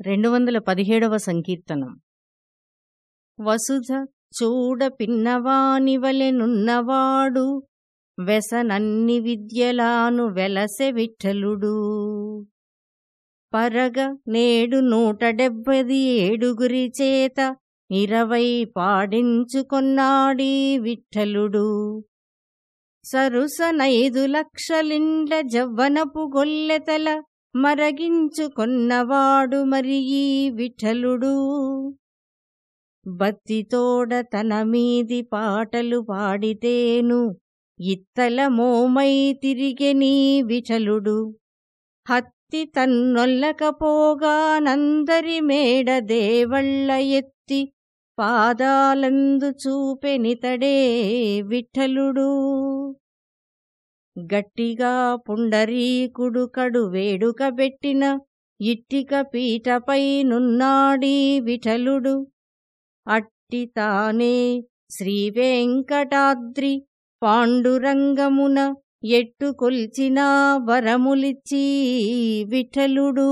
రెండు వందల పదిహేడవ సంకీర్తనం. వసుధ చూడ పిన్నవానివలెనున్నవాడు వెసనన్ని విద్యలాను వెలసె విఠలుడు. పరగ నేడు నూట డెబ్బది ఏడుగురి చేత ఇరవై పాడించుకొన్నాడీ విఠలుడు. సరుసనైదు లక్షలిండ్ల జవ్వనపు గొల్లెతల మరగించుకొన్నవాడు మరి ఈ విఠలుడు. బత్తితోడ తన మీది పాటలు పాడితేను ఇత్తల మోమై తిరిగెనీ విఠలుడు. హత్తి తన్నొల్లకపోగానందరి మేడ దేవళ్ళ ఎత్తి పాదాలందు చూపెనితడే విఠలుడు. గట్టిగా పుండరీకుడు కడు వేడుక పెట్టిన ఇట్టిక పీటపై నున్నాడీ విఠలుడు. అట్టి తానే శ్రీవేంకటాద్రి పాండురంగమున ఎట్టు కొల్చినా వరములిచ్చి విఠలుడు.